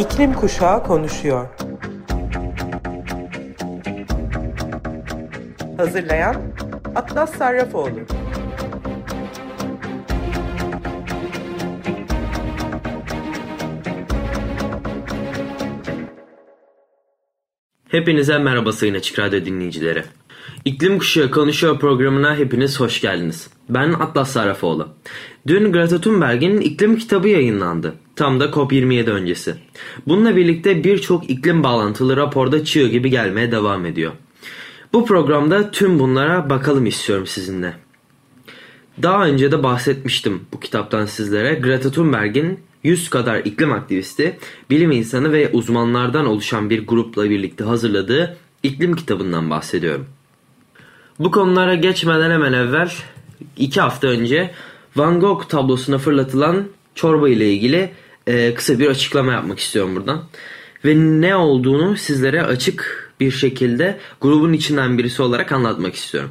İklim Kuşağı konuşuyor. Hazırlayan Atlas Sarrafoğlu. Hepinize merhaba sayın Açık Radyo dinleyicileri. İklim Kuşağı Konuşuyor programına hepiniz hoş geldiniz. Ben Atlas Sarrafoğlu. Dün Greta Thunberg'in iklim kitabı yayınlandı. Tam da COP27 öncesi. Bununla birlikte birçok iklim bağlantılı raporda çığ gibi gelmeye devam ediyor. Bu programda tüm bunlara bakalım istiyorum sizinle. Daha önce de bahsetmiştim bu kitaptan sizlere. Greta Thunberg'in 100 kadar iklim aktivisti, bilim insanı ve uzmanlardan oluşan bir grupla birlikte hazırladığı iklim kitabından bahsediyorum. Bu konulara geçmeden hemen evvel 2 hafta önce Van Gogh tablosuna fırlatılan çorba ile ilgili e, kısa bir açıklama yapmak istiyorum buradan. Ve ne olduğunu sizlere açık bir şekilde grubun içinden birisi olarak anlatmak istiyorum.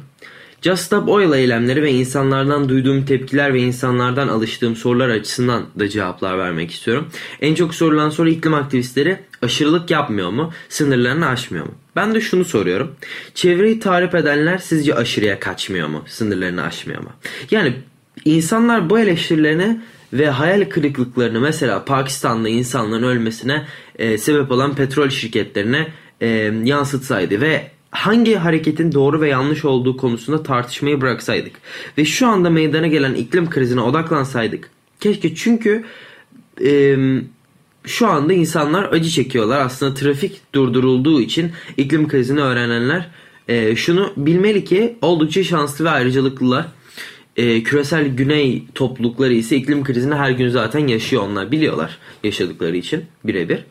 Just Stop Oil eylemleri ve insanlardan duyduğum tepkiler ve insanlardan alıştığım sorular açısından da cevaplar vermek istiyorum. En çok sorulan soru iklim aktivistleri aşırılık yapmıyor mu, sınırlarını aşmıyor mu? Ben de şunu soruyorum. Çevreyi tarif edenler sizce aşırıya kaçmıyor mu, sınırlarını aşmıyor mu? Yani insanlar bu eleştirilerini ve hayal kırıklıklarını mesela Pakistan'da insanların ölmesine e, sebep olan petrol şirketlerine e, yansıtsaydı ve hangi hareketin doğru ve yanlış olduğu konusunda tartışmayı bıraksaydık ve şu anda meydana gelen iklim krizine odaklansaydık. Keşke çünkü e, şu anda insanlar acı çekiyorlar. Aslında trafik durdurulduğu için iklim krizini öğrenenler e, şunu bilmeli ki oldukça şanslı ve ayrıcalıklılar. E, küresel güney toplulukları ise iklim krizini her gün zaten yaşıyor onlar biliyorlar yaşadıkları için birebir.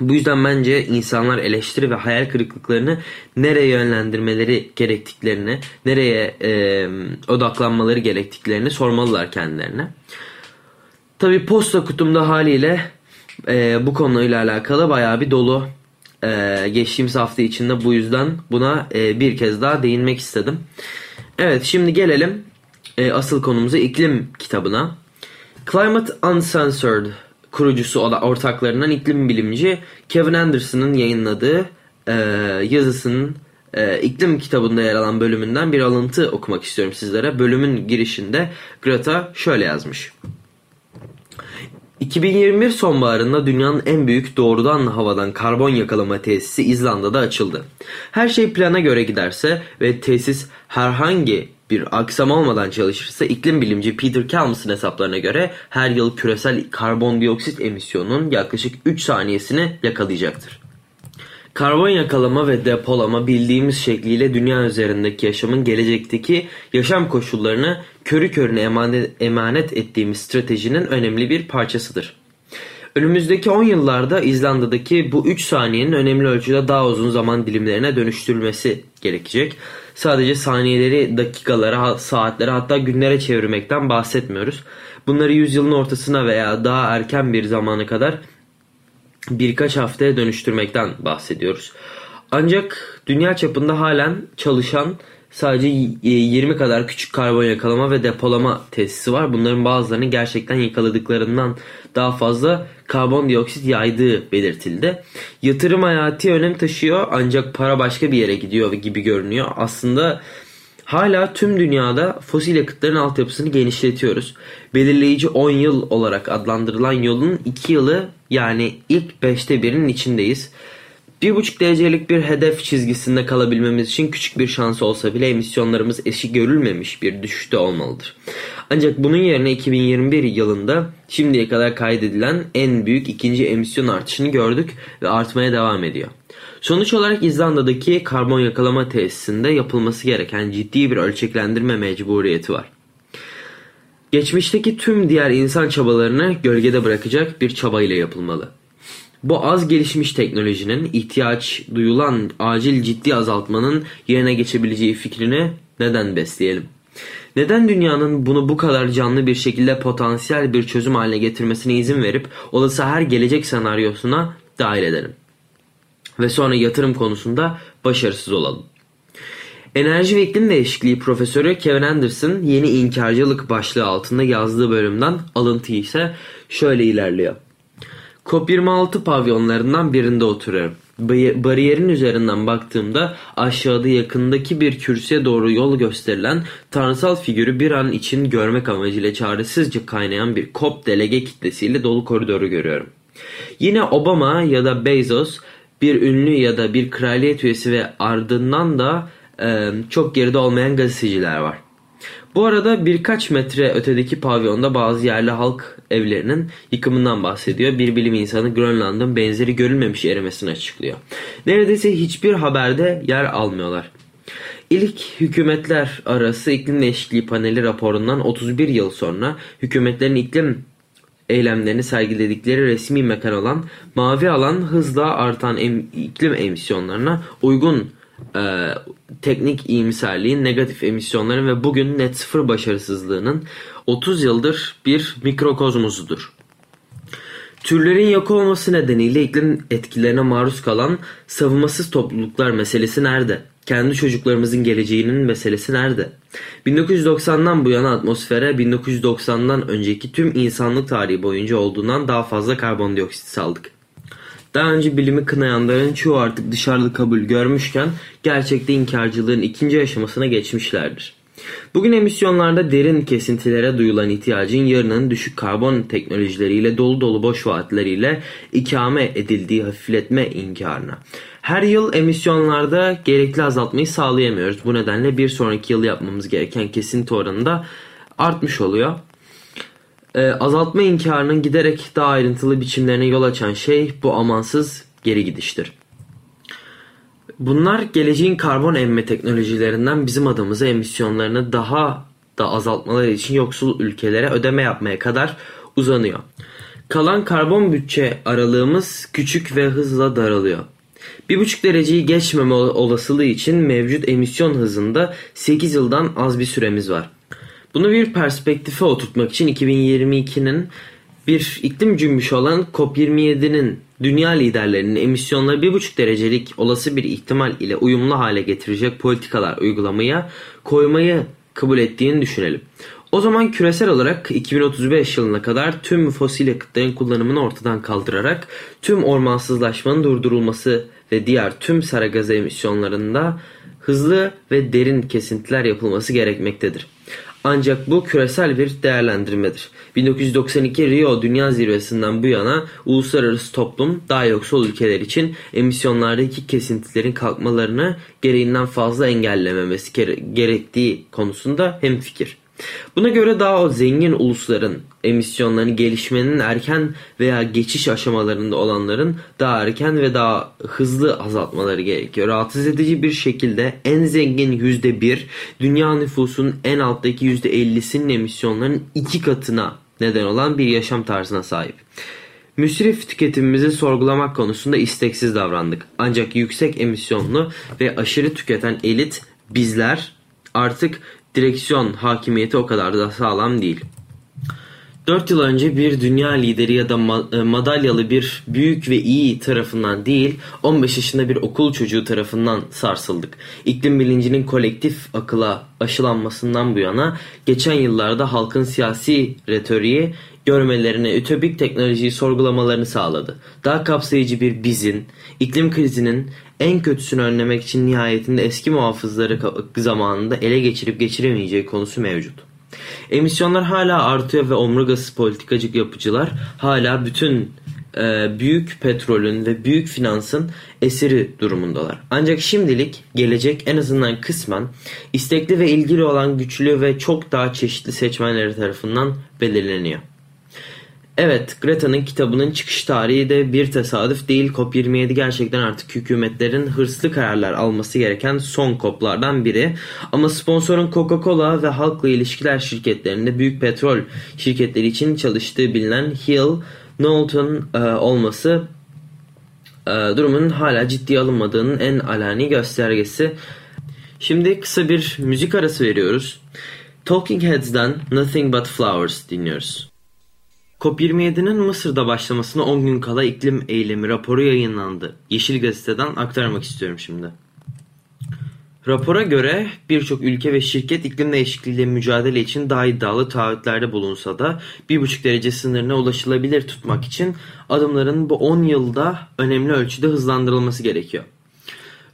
Bu yüzden bence insanlar eleştiri ve hayal kırıklıklarını nereye yönlendirmeleri gerektiklerini, nereye e, odaklanmaları gerektiklerini sormalılar kendilerine. Tabi posta kutumda haliyle e, bu konuyla alakalı bayağı bir dolu. E, geçtiğimiz hafta içinde bu yüzden buna e, bir kez daha değinmek istedim. Evet şimdi gelelim e, asıl konumuza iklim kitabına. Climate Uncensored kurucusu ortaklarından iklim bilimci Kevin Anderson'ın yayınladığı e, yazısının e, iklim kitabında yer alan bölümünden bir alıntı okumak istiyorum sizlere. Bölümün girişinde Greta şöyle yazmış. 2021 sonbaharında dünyanın en büyük doğrudan havadan karbon yakalama tesisi İzlanda'da açıldı. Her şey plana göre giderse ve tesis herhangi bir aksam olmadan çalışırsa iklim bilimci Peter Kalmus'un hesaplarına göre her yıl küresel karbondioksit emisyonunun yaklaşık 3 saniyesini yakalayacaktır. Karbon yakalama ve depolama bildiğimiz şekliyle dünya üzerindeki yaşamın gelecekteki yaşam koşullarını körü körüne emanet, ettiğimiz stratejinin önemli bir parçasıdır. Önümüzdeki 10 yıllarda İzlanda'daki bu 3 saniyenin önemli ölçüde daha uzun zaman dilimlerine dönüştürülmesi gerekecek. Sadece saniyeleri dakikalara, saatlere hatta günlere çevirmekten bahsetmiyoruz. Bunları yüzyılın ortasına veya daha erken bir zamana kadar birkaç haftaya dönüştürmekten bahsediyoruz. Ancak dünya çapında halen çalışan sadece 20 kadar küçük karbon yakalama ve depolama tesisi var. Bunların bazılarının gerçekten yakaladıklarından daha fazla karbondioksit yaydığı belirtildi. Yatırım hayati önem taşıyor ancak para başka bir yere gidiyor gibi görünüyor. Aslında hala tüm dünyada fosil yakıtların altyapısını genişletiyoruz. Belirleyici 10 yıl olarak adlandırılan yolun 2 yılı yani ilk 5'te birinin içindeyiz. 1,5 derecelik bir hedef çizgisinde kalabilmemiz için küçük bir şans olsa bile emisyonlarımız eşi görülmemiş bir düşüşte olmalıdır. Ancak bunun yerine 2021 yılında şimdiye kadar kaydedilen en büyük ikinci emisyon artışını gördük ve artmaya devam ediyor. Sonuç olarak İzlanda'daki karbon yakalama tesisinde yapılması gereken ciddi bir ölçeklendirme mecburiyeti var. Geçmişteki tüm diğer insan çabalarını gölgede bırakacak bir çabayla yapılmalı. Bu az gelişmiş teknolojinin ihtiyaç duyulan acil ciddi azaltmanın yerine geçebileceği fikrini neden besleyelim? Neden dünyanın bunu bu kadar canlı bir şekilde potansiyel bir çözüm haline getirmesine izin verip olası her gelecek senaryosuna dahil edelim? Ve sonra yatırım konusunda başarısız olalım. Enerji ve iklim değişikliği profesörü Kevin Anderson yeni inkarcılık başlığı altında yazdığı bölümden alıntı ise şöyle ilerliyor. COP26 pavyonlarından birinde oturuyorum. Bariyerin üzerinden baktığımda aşağıda yakındaki bir kürsüye doğru yol gösterilen tanrısal figürü bir an için görmek amacıyla çaresizce kaynayan bir COP delege kitlesiyle dolu koridoru görüyorum. Yine Obama ya da Bezos bir ünlü ya da bir kraliyet üyesi ve ardından da e, çok geride olmayan gazeteciler var. Bu arada birkaç metre ötedeki pavyonda bazı yerli halk evlerinin yıkımından bahsediyor. Bir bilim insanı Grönland'ın benzeri görülmemiş erimesini açıklıyor. Neredeyse hiçbir haberde yer almıyorlar. İlk hükümetler arası iklim değişikliği paneli raporundan 31 yıl sonra hükümetlerin iklim eylemlerini sergiledikleri resmi mekan olan mavi alan hızla artan em iklim emisyonlarına uygun e, teknik iyimserliğin, negatif emisyonların ve bugün net sıfır başarısızlığının 30 yıldır bir mikrokozmosudur. Türlerin yok olması nedeniyle iklim etkilerine maruz kalan savunmasız topluluklar meselesi nerede? Kendi çocuklarımızın geleceğinin meselesi nerede? 1990'dan bu yana atmosfere 1990'dan önceki tüm insanlık tarihi boyunca olduğundan daha fazla karbondioksit saldık. Daha önce bilimi kınayanların çoğu artık dışarıda kabul görmüşken gerçekte inkarcılığın ikinci aşamasına geçmişlerdir. Bugün emisyonlarda derin kesintilere duyulan ihtiyacın yarının düşük karbon teknolojileriyle dolu dolu boş vaatleriyle ikame edildiği hafifletme inkarına. Her yıl emisyonlarda gerekli azaltmayı sağlayamıyoruz. Bu nedenle bir sonraki yıl yapmamız gereken kesinti oranı da artmış oluyor. Ee, azaltma inkarının giderek daha ayrıntılı biçimlerine yol açan şey bu amansız geri gidiştir. Bunlar geleceğin karbon emme teknolojilerinden bizim adımıza emisyonlarını daha da azaltmaları için yoksul ülkelere ödeme yapmaya kadar uzanıyor. Kalan karbon bütçe aralığımız küçük ve hızla daralıyor. 1,5 dereceyi geçmeme olasılığı için mevcut emisyon hızında 8 yıldan az bir süremiz var. Bunu bir perspektife oturtmak için 2022'nin bir iklim cümbüşü olan COP27'nin dünya liderlerinin emisyonları 1,5 derecelik olası bir ihtimal ile uyumlu hale getirecek politikalar uygulamaya koymayı kabul ettiğini düşünelim. O zaman küresel olarak 2035 yılına kadar tüm fosil yakıtların kullanımını ortadan kaldırarak tüm ormansızlaşmanın durdurulması ve diğer tüm sera gazı emisyonlarında hızlı ve derin kesintiler yapılması gerekmektedir. Ancak bu küresel bir değerlendirmedir. 1992 Rio Dünya Zirvesi'nden bu yana uluslararası toplum daha yoksul ülkeler için emisyonlardaki kesintilerin kalkmalarını gereğinden fazla engellememesi gerektiği konusunda hemfikir. Buna göre daha o zengin ulusların emisyonlarını gelişmenin erken veya geçiş aşamalarında olanların daha erken ve daha hızlı azaltmaları gerekiyor. Rahatsız edici bir şekilde en zengin %1 dünya nüfusunun en alttaki %50'sinin emisyonların iki katına neden olan bir yaşam tarzına sahip. Müsrif tüketimimizi sorgulamak konusunda isteksiz davrandık. Ancak yüksek emisyonlu ve aşırı tüketen elit bizler artık direksiyon hakimiyeti o kadar da sağlam değil. 4 yıl önce bir dünya lideri ya da e, madalyalı bir büyük ve iyi tarafından değil 15 yaşında bir okul çocuğu tarafından sarsıldık. İklim bilincinin kolektif akıla aşılanmasından bu yana geçen yıllarda halkın siyasi retoriği görmelerini, ütopik teknolojiyi sorgulamalarını sağladı. Daha kapsayıcı bir bizin, iklim krizinin en kötüsünü önlemek için nihayetinde eski muhafızları zamanında ele geçirip geçiremeyeceği konusu mevcut. Emisyonlar hala artıyor ve omurgası politikacık yapıcılar hala bütün e, büyük petrolün ve büyük finansın esiri durumundalar. Ancak şimdilik gelecek en azından kısmen istekli ve ilgili olan güçlü ve çok daha çeşitli seçmenleri tarafından belirleniyor. Evet, Greta'nın kitabının çıkış tarihi de bir tesadüf değil. COP27 gerçekten artık hükümetlerin hırslı kararlar alması gereken son COP'lardan biri. Ama sponsorun Coca-Cola ve halkla ilişkiler şirketlerinde büyük petrol şirketleri için çalıştığı bilinen Hill Knowlton e, olması e, durumun hala ciddiye alınmadığının en alani göstergesi. Şimdi kısa bir müzik arası veriyoruz. Talking Heads'dan Nothing But Flowers dinliyoruz. COP27'nin Mısır'da başlamasına 10 gün kala iklim eylemi raporu yayınlandı. Yeşil Gazete'den aktarmak istiyorum şimdi. Rapora göre birçok ülke ve şirket iklim değişikliğiyle mücadele için daha iddialı taahhütlerde bulunsa da 1,5 derece sınırına ulaşılabilir tutmak için adımların bu 10 yılda önemli ölçüde hızlandırılması gerekiyor.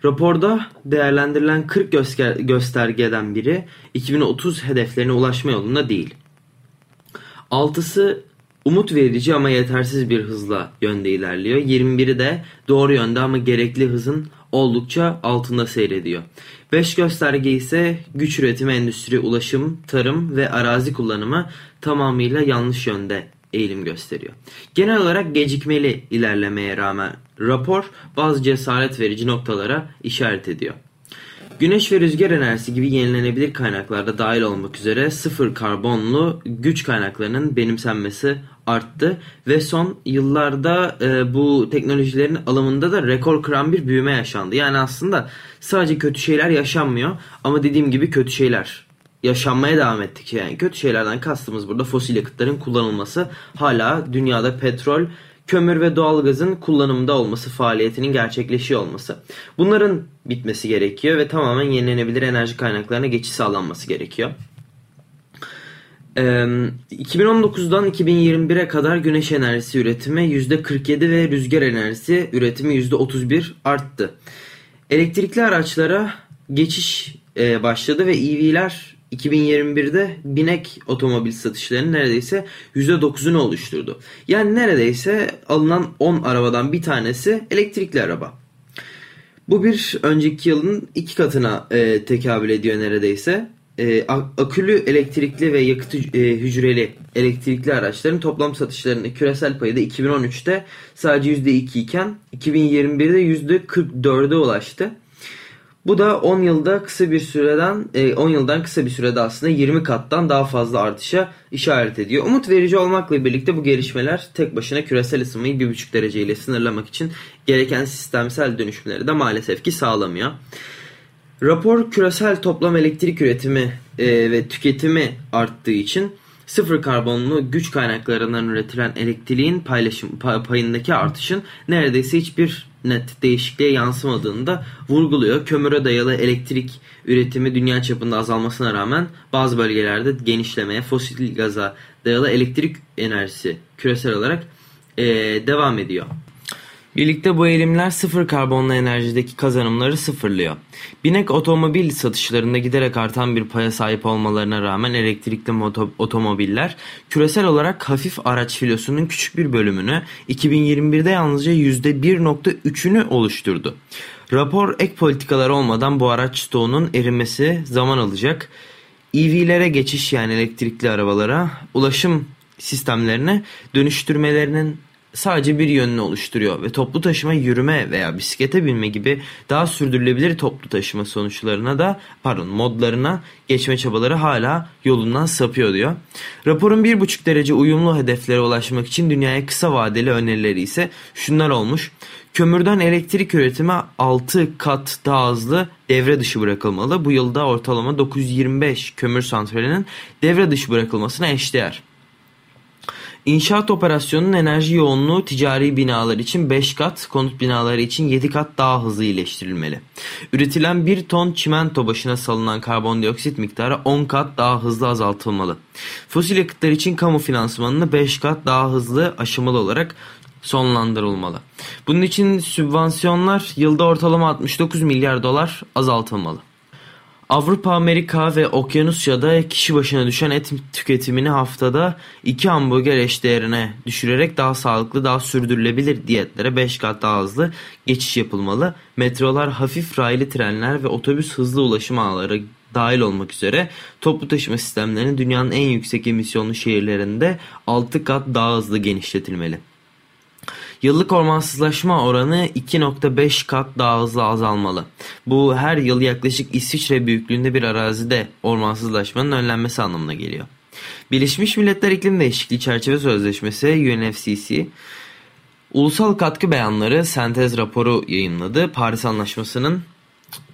Raporda değerlendirilen 40 göstergeden biri 2030 hedeflerine ulaşma yolunda değil. Altısı umut verici ama yetersiz bir hızla yönde ilerliyor. 21'i de doğru yönde ama gerekli hızın oldukça altında seyrediyor. 5 gösterge ise güç üretimi, endüstri, ulaşım, tarım ve arazi kullanımı tamamıyla yanlış yönde eğilim gösteriyor. Genel olarak gecikmeli ilerlemeye rağmen rapor bazı cesaret verici noktalara işaret ediyor. Güneş ve rüzgar enerjisi gibi yenilenebilir kaynaklarda dahil olmak üzere sıfır karbonlu güç kaynaklarının benimsenmesi arttı ve son yıllarda e, bu teknolojilerin alımında da rekor kıran bir büyüme yaşandı. Yani aslında sadece kötü şeyler yaşanmıyor ama dediğim gibi kötü şeyler yaşanmaya devam ettikçe yani kötü şeylerden kastımız burada fosil yakıtların kullanılması hala dünyada petrol kömür ve doğalgazın kullanımda olması, faaliyetinin gerçekleşiyor olması. Bunların bitmesi gerekiyor ve tamamen yenilenebilir enerji kaynaklarına geçiş sağlanması gerekiyor. 2019'dan 2021'e kadar güneş enerjisi üretimi %47 ve rüzgar enerjisi üretimi %31 arttı. Elektrikli araçlara geçiş başladı ve EV'ler 2021'de binek otomobil satışlarının neredeyse %9'unu oluşturdu. Yani neredeyse alınan 10 arabadan bir tanesi elektrikli araba. Bu bir önceki yılın iki katına e, tekabül ediyor neredeyse. E, akülü elektrikli ve yakıt e, hücreli elektrikli araçların toplam satışlarının küresel payı da 2013'te sadece %2 iken 2021'de %44'e ulaştı. Bu da 10 yılda kısa bir süreden 10 e, yıldan kısa bir sürede aslında 20 kattan daha fazla artışa işaret ediyor. Umut verici olmakla birlikte bu gelişmeler tek başına küresel ısınmayı 1,5 derece ile sınırlamak için gereken sistemsel dönüşümleri de maalesef ki sağlamıyor. Rapor küresel toplam elektrik üretimi e, ve tüketimi arttığı için sıfır karbonlu güç kaynaklarından üretilen elektriğin paylaşım payındaki artışın neredeyse hiçbir net değişikliğe yansımadığını da vurguluyor. Kömüre dayalı elektrik üretimi dünya çapında azalmasına rağmen bazı bölgelerde genişlemeye, fosil gaza dayalı elektrik enerjisi küresel olarak ee, devam ediyor. Birlikte bu eğilimler sıfır karbonlu enerjideki kazanımları sıfırlıyor. Binek otomobil satışlarında giderek artan bir paya sahip olmalarına rağmen elektrikli otomobiller küresel olarak hafif araç filosunun küçük bir bölümünü 2021'de yalnızca %1.3'ünü oluşturdu. Rapor ek politikalar olmadan bu araç stoğunun erimesi zaman alacak. EV'lere geçiş yani elektrikli arabalara ulaşım sistemlerine dönüştürmelerinin sadece bir yönünü oluşturuyor ve toplu taşıma yürüme veya bisiklete binme gibi daha sürdürülebilir toplu taşıma sonuçlarına da pardon modlarına geçme çabaları hala yolundan sapıyor diyor. Raporun 1,5 derece uyumlu hedeflere ulaşmak için dünyaya kısa vadeli önerileri ise şunlar olmuş. Kömürden elektrik üretimi 6 kat daha hızlı devre dışı bırakılmalı. Bu yılda ortalama 925 kömür santralinin devre dışı bırakılmasına eşdeğer. İnşaat operasyonunun enerji yoğunluğu ticari binalar için 5 kat, konut binaları için 7 kat daha hızlı iyileştirilmeli. Üretilen 1 ton çimento başına salınan karbondioksit miktarı 10 kat daha hızlı azaltılmalı. Fosil yakıtlar için kamu finansmanını 5 kat daha hızlı aşamalı olarak sonlandırılmalı. Bunun için sübvansiyonlar yılda ortalama 69 milyar dolar azaltılmalı. Avrupa, Amerika ve Okyanusya'da kişi başına düşen et tüketimini haftada 2 hamburger eşdeğerine düşürerek daha sağlıklı, daha sürdürülebilir diyetlere 5 kat daha hızlı geçiş yapılmalı. Metrolar, hafif raylı trenler ve otobüs hızlı ulaşım ağları dahil olmak üzere toplu taşıma sistemlerinin dünyanın en yüksek emisyonlu şehirlerinde 6 kat daha hızlı genişletilmeli. Yıllık ormansızlaşma oranı 2.5 kat daha hızlı azalmalı. Bu her yıl yaklaşık İsviçre büyüklüğünde bir arazide ormansızlaşmanın önlenmesi anlamına geliyor. Birleşmiş Milletler İklim Değişikliği Çerçeve Sözleşmesi UNFCCC ulusal katkı beyanları sentez raporu yayınladı. Paris Anlaşması'nın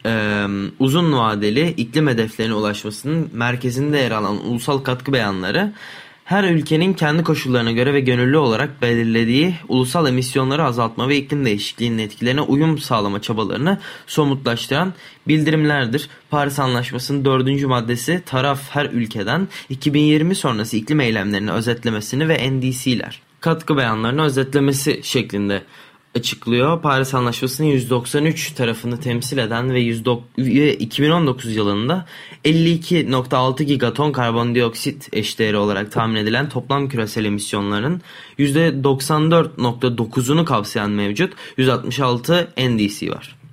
e, uzun vadeli iklim hedeflerine ulaşmasının merkezinde yer alan ulusal katkı beyanları her ülkenin kendi koşullarına göre ve gönüllü olarak belirlediği ulusal emisyonları azaltma ve iklim değişikliğinin etkilerine uyum sağlama çabalarını somutlaştıran bildirimlerdir. Paris Anlaşması'nın dördüncü maddesi taraf her ülkeden 2020 sonrası iklim eylemlerini özetlemesini ve NDC'ler katkı beyanlarını özetlemesi şeklinde açıklıyor. Paris Anlaşması'nın 193 tarafını temsil eden ve 2019 yılında 52.6 gigaton karbondioksit eşdeğeri olarak tahmin edilen toplam küresel emisyonların %94.9'unu kapsayan mevcut 166 NDC var.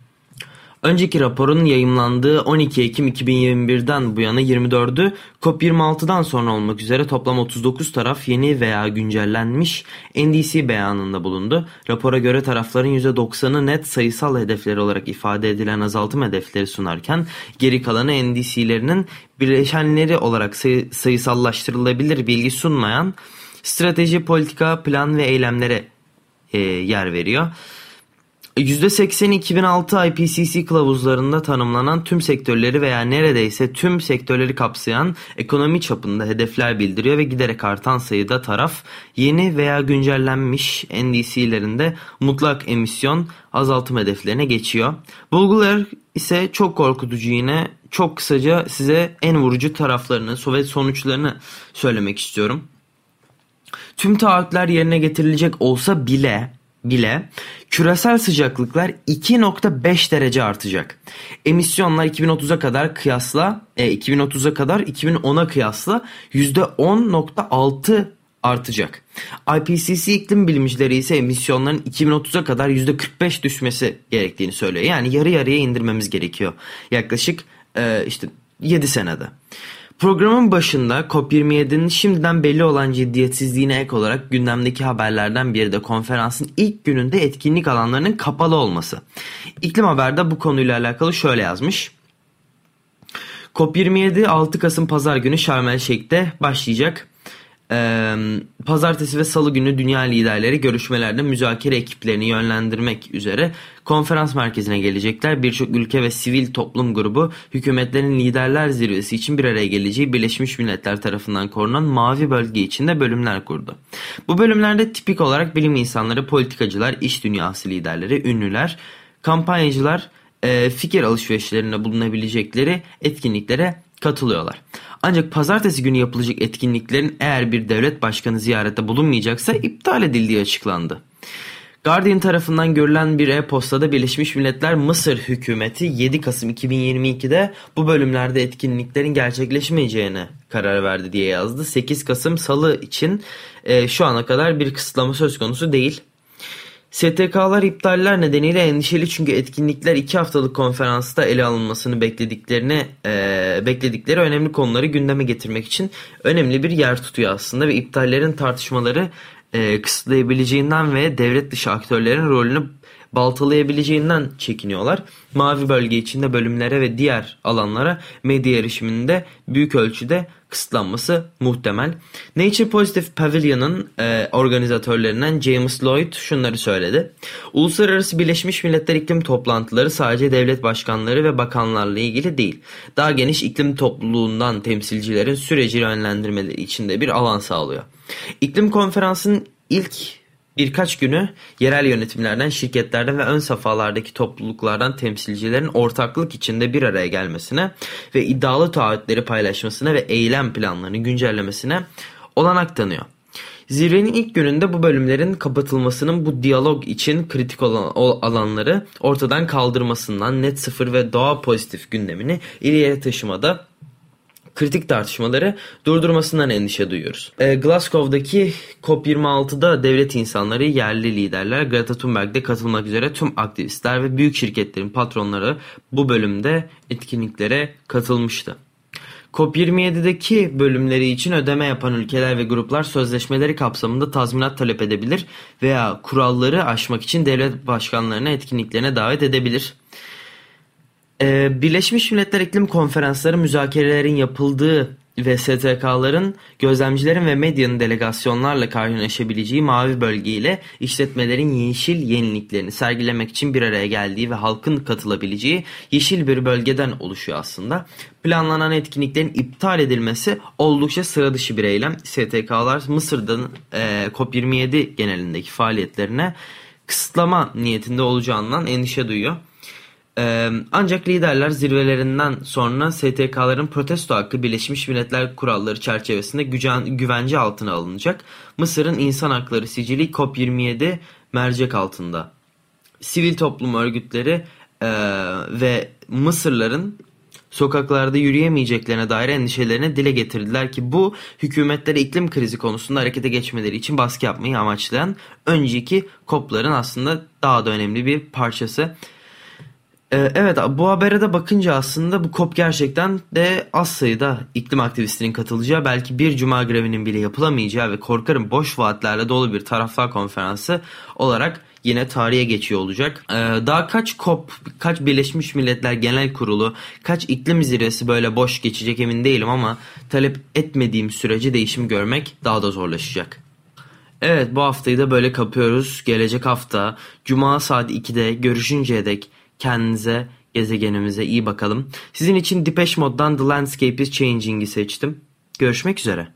Önceki raporun yayımlandığı 12 Ekim 2021'den bu yana 24'ü COP26'dan sonra olmak üzere toplam 39 taraf yeni veya güncellenmiş NDC beyanında bulundu. Rapora göre tarafların %90'ı net sayısal hedefleri olarak ifade edilen azaltım hedefleri sunarken geri kalanı NDC'lerinin bileşenleri olarak sayı, sayısallaştırılabilir bilgi sunmayan strateji, politika, plan ve eylemlere e, yer veriyor. %80'i 2006 IPCC kılavuzlarında tanımlanan tüm sektörleri veya neredeyse tüm sektörleri kapsayan ekonomi çapında hedefler bildiriyor ve giderek artan sayıda taraf yeni veya güncellenmiş NDC'lerinde mutlak emisyon azaltım hedeflerine geçiyor. Bulgular ise çok korkutucu yine çok kısaca size en vurucu taraflarını ve sonuçlarını söylemek istiyorum. Tüm taahhütler yerine getirilecek olsa bile bile küresel sıcaklıklar 2.5 derece artacak. Emisyonlar 2030'a kadar kıyasla e, 2030'a kadar 2010'a kıyasla %10.6 artacak. IPCC iklim bilimcileri ise emisyonların 2030'a kadar %45 düşmesi gerektiğini söylüyor. Yani yarı yarıya indirmemiz gerekiyor. Yaklaşık e, işte 7 senede. Programın başında COP27'nin şimdiden belli olan ciddiyetsizliğine ek olarak gündemdeki haberlerden biri de konferansın ilk gününde etkinlik alanlarının kapalı olması. İklim Haber'de bu konuyla alakalı şöyle yazmış. COP27 6 Kasım Pazar günü Şarm El Şeyh'te başlayacak. Pazartesi ve salı günü dünya liderleri görüşmelerde müzakere ekiplerini yönlendirmek üzere konferans merkezine gelecekler. Birçok ülke ve sivil toplum grubu hükümetlerin liderler zirvesi için bir araya geleceği Birleşmiş Milletler tarafından korunan mavi bölge içinde bölümler kurdu. Bu bölümlerde tipik olarak bilim insanları, politikacılar, iş dünyası liderleri, ünlüler, kampanyacılar, fikir alışverişlerinde bulunabilecekleri etkinliklere katılıyorlar. Ancak pazartesi günü yapılacak etkinliklerin eğer bir devlet başkanı ziyarette bulunmayacaksa iptal edildiği açıklandı. Guardian tarafından görülen bir e-postada Birleşmiş Milletler Mısır hükümeti 7 Kasım 2022'de bu bölümlerde etkinliklerin gerçekleşmeyeceğine karar verdi diye yazdı. 8 Kasım Salı için e, şu ana kadar bir kısıtlama söz konusu değil. STK'lar iptaller nedeniyle endişeli çünkü etkinlikler iki haftalık konferansta ele alınmasını beklediklerini e, bekledikleri önemli konuları gündeme getirmek için önemli bir yer tutuyor aslında ve iptallerin tartışmaları e, kısıtlayabileceğinden ve devlet dışı aktörlerin rolünü baltalayabileceğinden çekiniyorlar. Mavi bölge içinde bölümlere ve diğer alanlara medya erişiminde büyük ölçüde kısıtlanması muhtemel. Nature Positive Pavilion'ın e, organizatörlerinden James Lloyd şunları söyledi. Uluslararası Birleşmiş Milletler iklim toplantıları sadece devlet başkanları ve bakanlarla ilgili değil. Daha geniş iklim topluluğundan temsilcilerin süreci yönlendirmeleri içinde bir alan sağlıyor. İklim konferansının ilk birkaç günü yerel yönetimlerden, şirketlerden ve ön safhalardaki topluluklardan temsilcilerin ortaklık içinde bir araya gelmesine ve iddialı taahhütleri paylaşmasına ve eylem planlarını güncellemesine olanak tanıyor. Zirvenin ilk gününde bu bölümlerin kapatılmasının bu diyalog için kritik olan alanları ortadan kaldırmasından net sıfır ve doğa pozitif gündemini ileriye taşımada kritik tartışmaları durdurmasından endişe duyuyoruz. E, Glasgow'daki COP26'da devlet insanları, yerli liderler, Greta Thunberg'de katılmak üzere tüm aktivistler ve büyük şirketlerin patronları bu bölümde etkinliklere katılmıştı. COP27'deki bölümleri için ödeme yapan ülkeler ve gruplar sözleşmeleri kapsamında tazminat talep edebilir veya kuralları aşmak için devlet başkanlarına etkinliklerine davet edebilir. Ee, Birleşmiş Milletler İklim Konferansları müzakerelerin yapıldığı ve STK'ların gözlemcilerin ve medyanın delegasyonlarla karşılaşabileceği mavi bölge ile işletmelerin yeşil yeniliklerini sergilemek için bir araya geldiği ve halkın katılabileceği yeşil bir bölgeden oluşuyor aslında. Planlanan etkinliklerin iptal edilmesi oldukça sıra dışı bir eylem. STK'lar Mısır'dan e, COP27 genelindeki faaliyetlerine kısıtlama niyetinde olacağından endişe duyuyor. Ancak liderler zirvelerinden sonra STK'ların protesto hakkı Birleşmiş Milletler kuralları çerçevesinde güvence altına alınacak. Mısır'ın insan hakları sicili COP27 mercek altında. Sivil toplum örgütleri ve Mısırların sokaklarda yürüyemeyeceklerine dair endişelerini dile getirdiler ki bu hükümetlere iklim krizi konusunda harekete geçmeleri için baskı yapmayı amaçlayan önceki COP'ların aslında daha da önemli bir parçası. Ee, evet bu habere de bakınca aslında bu COP gerçekten de az sayıda iklim aktivistinin katılacağı belki bir cuma grevinin bile yapılamayacağı ve korkarım boş vaatlerle dolu bir taraflar konferansı olarak yine tarihe geçiyor olacak. Ee, daha kaç COP, kaç Birleşmiş Milletler Genel Kurulu, kaç iklim zirvesi böyle boş geçecek emin değilim ama talep etmediğim sürece değişim görmek daha da zorlaşacak. Evet bu haftayı da böyle kapıyoruz. Gelecek hafta Cuma saat 2'de görüşünceye dek Kendinize, gezegenimize iyi bakalım. Sizin için Depeche Mode'dan The Landscape is Changing'i seçtim. Görüşmek üzere.